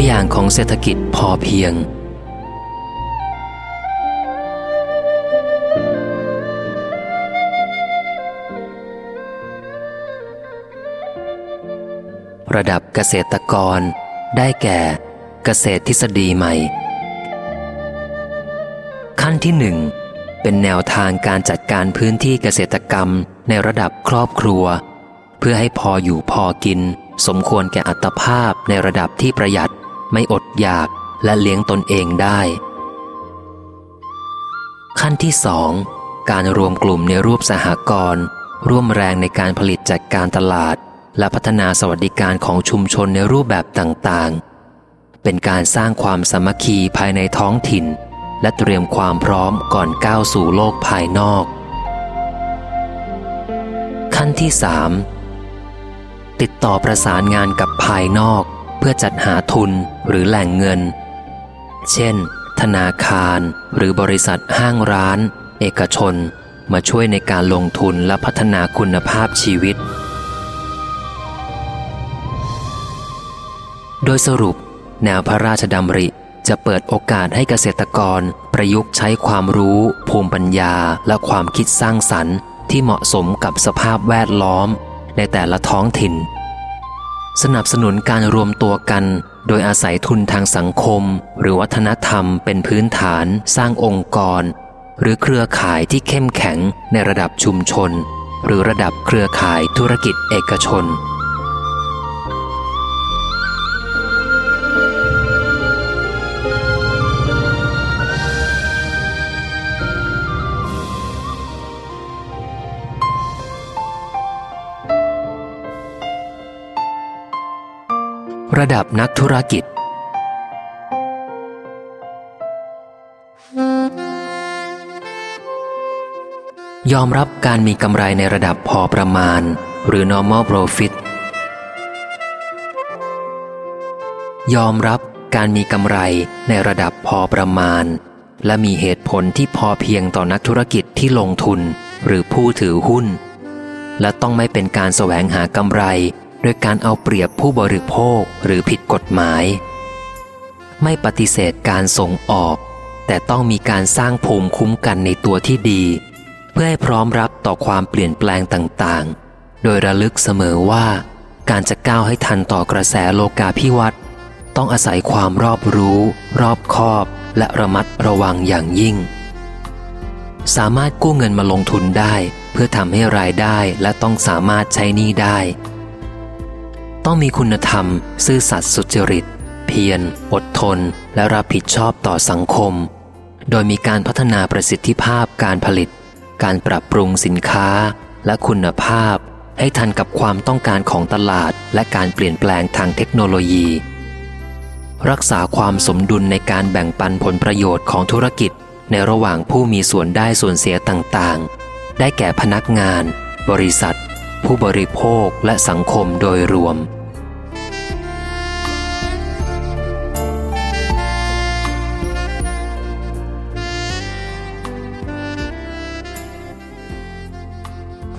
ตัวอย่างของเศรษฐกิจพอเพียง ระดับเกษตรกร ได้แก่เกษตรทฤษฎีใหม่ ขั้นที่หนึ่งเป็นแนวทางการจัดการพื้นที่เกษตรกรรมในระดับครอบครัว เพื่อให้พออยู่พอกิน สมควรแก่อัตภาพในระดับที่ประหยัด ไม่อดอยากและเลี้ยงตนเองได้ ขั้นที่สองการรวมกลุ่มในรูปสหกรณ์ร่วมแรงในการผลิตจัดการตลาด และพัฒนาสวัสดิการของชุมชนในรูปแบบต่างๆ เป็นการสร้างความสามัคคีภายในท้องถิ่น และเตรียมความพร้อมก่อนก้าวสู่โลกภายนอก ขั้นที่สามติดต่อประสานงานกับภายนอก เพื่อจัดหาทุนหรือแหล่งเงิน เช่น ธนาคารหรือบริษัทห้างร้าน เอกชน มาช่วยในการลงทุนและพัฒนาคุณภาพชีวิต โดยสรุป แนวพระราชดำริจะเปิดโอกาสให้เกษตรกรประยุกต์ใช้ความรู้ ภูมิปัญญาและความคิดสร้างสรรค์ ที่เหมาะสมกับสภาพแวดล้อม ในแต่ละท้องถิ่น สนับสนุนการรวมตัวกัน โดยอาศัยทุนทางสังคม หรือวัฒนธรรมเป็นพื้นฐาน สร้างองค์กร หรือเครือข่ายที่เข้มแข็งในระดับชุมชน หรือระดับเครือข่ายธุรกิจเอกชน ระดับนักธุรกิจ ยอมรับการมีกำไรในระดับพอประมาณ หรือ normal profit ยอมรับการมีกำไรในระดับพอประมาณ และมีเหตุผลที่พอเพียงต่อนักธุรกิจที่ลงทุนหรือผู้ถือหุ้น และต้องไม่เป็นการแสวงหากำไร ดยการเอาเปรียบผู้บริโภคหรือผิดกฎหมาย ไม่ปฏิเสธการส่งออก แต่ต้องมีการสร้างภูมิคุ้มกันในตัวที่ดี เพื่อให้พร้อมรับต่อความเปลี่ยนแปลงต่างๆ โดยระลึกเสมอว่า การจะก้าวให้ทันต่อกระแสโลกาภิวัตน์ต้องอาศัยความรอบรู้ รอบคอบ และระมัดระวังอย่างยิ่ง สามารถกู้เงินมาลงทุนได้ เพื่อทำให้รายได้และต้องสามารถใช้หนี้ได้ ต้องมีคุณธรรม ซื่อสัตย์สุจริต เพียร อดทน และรับผิดชอบต่อสังคม โดยมีการพัฒนาประสิทธิภาพการผลิต การปรับปรุงสินค้า และคุณภาพ ให้ทันกับความต้องการของตลาด และการเปลี่ยนแปลงทางเทคโนโลยี รักษาความสมดุลในการแบ่งปันผลประโยชน์ของธุรกิจ ในระหว่างผู้มีส่วนได้ส่วนเสียต่างๆ ได้แก่พนักงาน บริษัท ผู้บริโภคและสังคมโดยรวม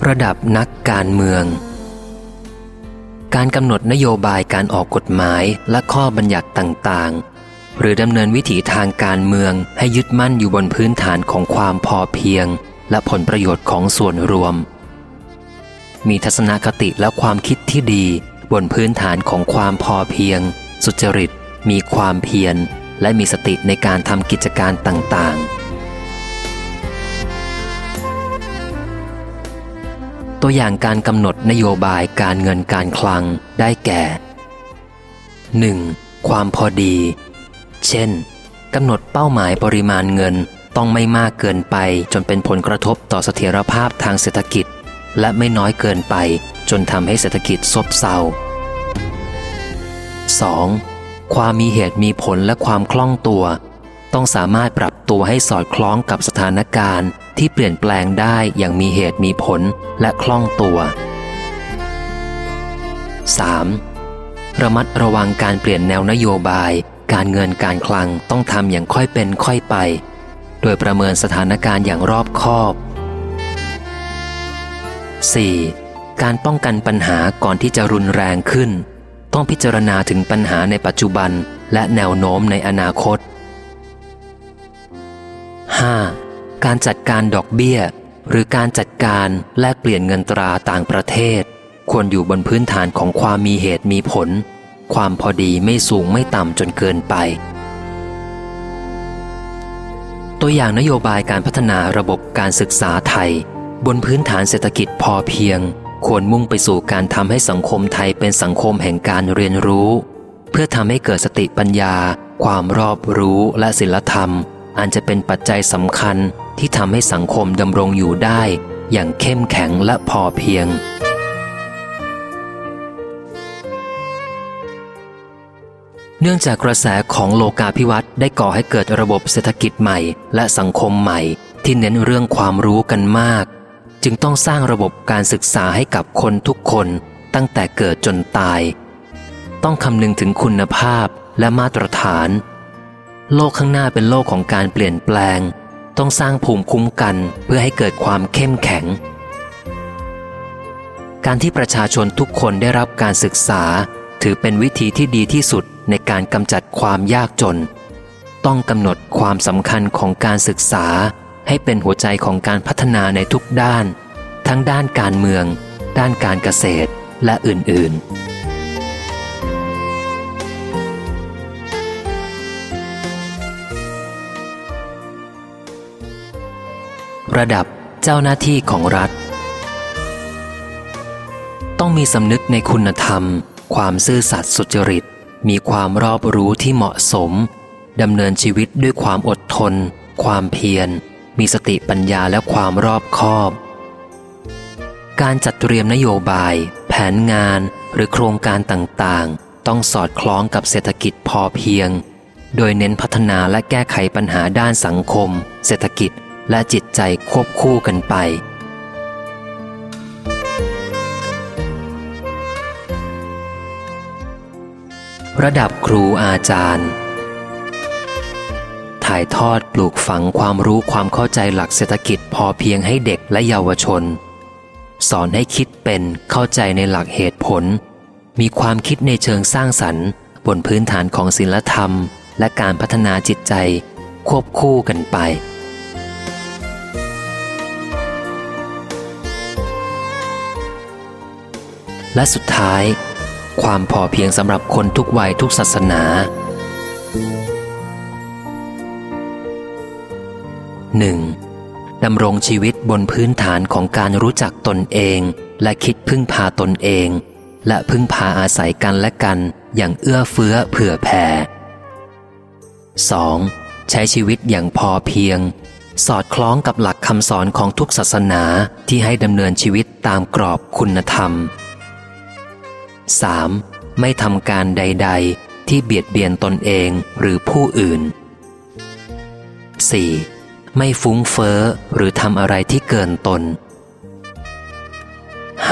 ระดับนักการเมือง การกำหนดนโยบายการออกกฎหมายและข้อบัญญัติต่าง ๆ หรือดำเนินวิถีทางการเมืองให้ยึดมั่นอยู่บนพื้นฐานของความพอเพียง และผลประโยชน์ของส่วนรวม มีทัศนคติและความคิดที่ดี บนพื้นฐานของความพอเพียง สุจริต มีความเพียร และมีสติในการทำกิจการต่างๆ ตัวอย่างการกำหนดนโยบายการเงินการคลังได้แก่ 1. ความพอดี เช่นกำหนดเป้าหมายปริมาณเงินต้องไม่มากเกินไปจนเป็นผลกระทบต่อเสถียรภาพทางเศรษฐกิจ และไม่น้อยเกินไปจนทำให้เศรษฐกิจซบเซา 2. ความมีเหตุมีผลและความคล่องตัว ต้องสามารถปรับตัวให้สอดคล้องกับสถานการณ์ ที่เปลี่ยนแปลงได้อย่างมีเหตุมีผลและคล่องตัว 3. ระมัดระวังการเปลี่ยนแนวนโยบาย การเงินการคลังต้องทำอย่างค่อยเป็นค่อยไป โดยประเมินสถานการณ์อย่างรอบคอบ 4. การป้องกันปัญหาก่อนที่จะรุนแรงขึ้น ต้องพิจารณาถึงปัญหาในปัจจุบันและแนวโน้มในอนาคต 5. การจัดการดอกเบี้ย หรือการจัดการแลกเปลี่ยนเงินตราต่างประเทศ ควรอยู่บนพื้นฐานของความมีเหตุมีผล ความพอดีไม่สูงไม่ต่ำจนเกินไป ตัวอย่างนโยบายการพัฒนาระบบการศึกษาไทย บนพื้นฐานเศรษฐกิจพอเพียง ควรมุ่งไปสู่การทำให้สังคมไทยเป็นสังคมแห่งการเรียนรู้ เพื่อทำให้เกิดสติปัญญา ความรอบรู้และศิลธรรม อันจะเป็นปัจจัยสำคัญที่ทำให้สังคมดำรงอยู่ได้ อย่างเข้มแข็งและพอเพียงเนื่องจากกระแสของโลกาภิวัตน์ได้ก่อให้เกิดระบบเศรษฐกิจใหม่ และสังคมใหม่ ที่เน้นเรื่องความรู้กันมาก จึงต้องสร้างระบบการศึกษาให้กับคนทุกคนตั้งแต่เกิดจนตาย ต้องคำนึงถึงคุณภาพและมาตรฐาน โลกข้างหน้าเป็นโลกของการเปลี่ยนแปลง ต้องสร้างภูมิคุ้มกันเพื่อให้เกิดความเข้มแข็ง การที่ประชาชนทุกคนได้รับการศึกษา ถือเป็นวิธีที่ดีที่สุดในการกำจัดความยากจน ต้องกำหนดความสำคัญของการศึกษา ให้เป็นหัวใจของการพัฒนาในทุกด้าน ทั้งด้านการเมือง ด้านการเกษตรและอื่น ๆระดับเจ้าหน้าที่ของรัฐ ต้องมีสำนึกในคุณธรรม ความซื่อสัตย์สุจริต มีความรอบรู้ที่เหมาะสมดำเนินชีวิตด้วยความอดทน ความเพียร มีสติปัญญาและความรอบคอบ การจัดเตรียมนโยบาย แผนงานหรือโครงการต่างๆ ต้องสอดคล้องกับเศรษฐกิจพอเพียง โดยเน้นพัฒนาและแก้ไขปัญหาด้านสังคม เศรษฐกิจและจิตใจควบคู่กันไประดับครูอาจารย์ ถ่ายทอดปลูกฝังความรู้ความเข้าใจหลักเศรษฐกิจพอเพียงให้เด็กและเยาวชน สอนให้คิดเป็นเข้าใจในหลักเหตุผล มีความคิดในเชิงสร้างสรรค์ บนพื้นฐานของศีลธรรม และการพัฒนาจิตใจ ควบคู่กันไปและสุดท้าย ความพอเพียงสำหรับคนทุกวัยทุกศาสนา 1. ดำรงชีวิตบนพื้นฐานของการรู้จักตนเอง และคิดพึ่งพาตนเอง และพึ่งพาอาศัยกันและกันอย่างเอื้อเฟื้อเผื่อแผ่ 2. ใช้ชีวิตอย่างพอเพียง สอดคล้องกับหลักคำสอนของทุกศาสนาที่ให้ดำเนินชีวิตตามกรอบคุณธรรม 3. ไม่ทำการใด ๆ ที่เบียดเบียนตนเองหรือผู้อื่น 4. ไม่ฟุ้งเฟ้อหรือทำอะไรที่เกินตน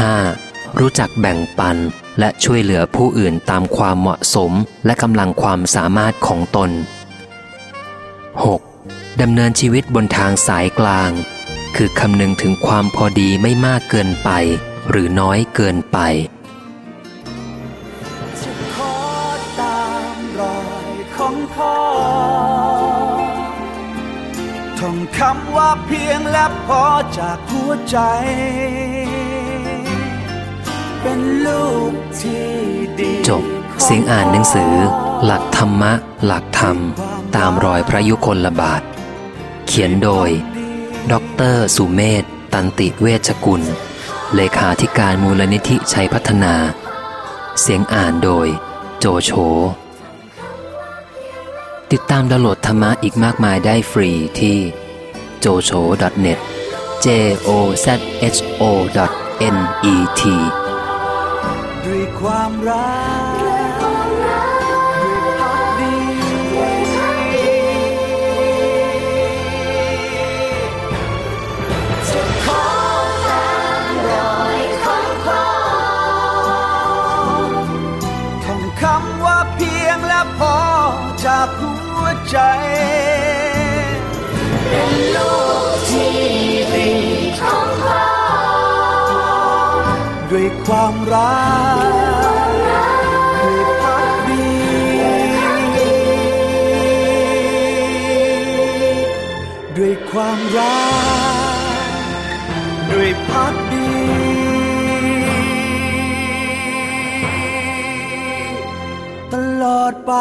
5. รู้จักแบ่งปันและช่วยเหลือผู้อื่นตามความเหมาะสมและกำลังความสามารถของตน 6. ดำเนินชีวิตบนทางสายกลาง คือคำนึงถึงความพอดีไม่มากเกินไป หรือน้อยเกินไป คำว่าเพียงและพอจากหัวใจ เป็นลูกที่ดีจบเสียงอ่านหนังสือ หลักธรรมะ หลักธรรม ตามรอยพระยุคลบาท เขียนโดย ดรสุเมธตันติเวชกุล เลขาธิการมูลนิธิชัยพัฒนา เสียงอ่านโดย โจโฉติดตามดาวน์โหลดธรรมะอีกมากมายได้ฟรีที่ jocho.net j o z h o n e t ด้วยความรักคำว่าเพียงและพอจากหัวใจ ความรักคือพักดีด้วยความรักด้วยพักดีตลอดไป